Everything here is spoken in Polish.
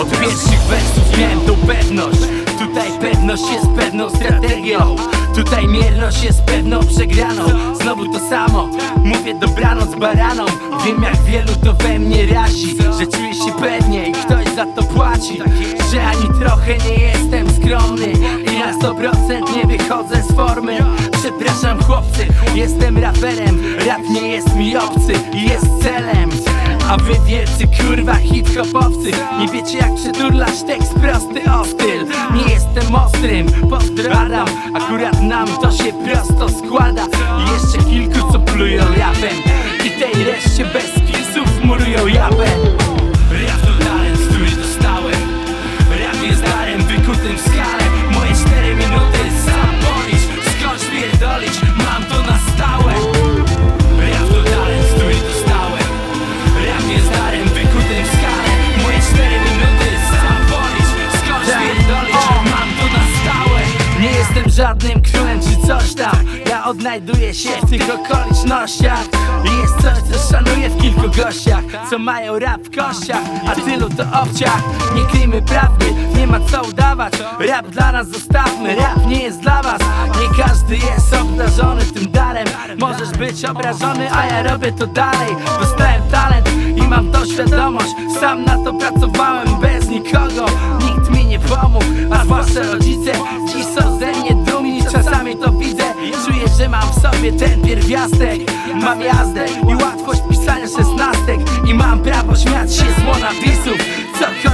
Od pierwszych wersów miałem tą pewność. Tutaj pewność jest pewną strategią. Tutaj mierność jest pewną przegraną. Znowu to samo, mówię dobranoc baranom. Wiem jak wielu to we mnie razi Że czuję się pewnie i ktoś za to płaci. Że ani trochę nie jestem skromny I na 100% nie wychodzę z formy. Przepraszam chłopcy, jestem raperem. Rap nie jest mi obcy i jest celem a wy wielcy kurwa hip-hopowcy Nie wiecie jak przeturlać tekst prosty o styl Nie jestem ostrym, pozdrawiam Akurat nam to się prosto składa żadnym królem czy coś tam Ja odnajduję się w tych okolicznościach. I Jest coś co szanuję w kilku gościach Co mają rap w kościach A tylu to obciach. Nie kryjmy prawdy, nie ma co udawać. Rap dla nas zostawmy, rap nie jest dla was. Nie każdy jest obdarzony tym darem. Możesz być obrażony, a ja robię to dalej. Dostałem talent i mam to świadomość. Sam na to pracowałem bez nikogo. Nikt mi nie pomógł, a zwłaszcza rodzice sobie ten pierwiastek. Mam jazdę i łatwość pisania szesnastek. I mam prawo śmiać się z monawisów Co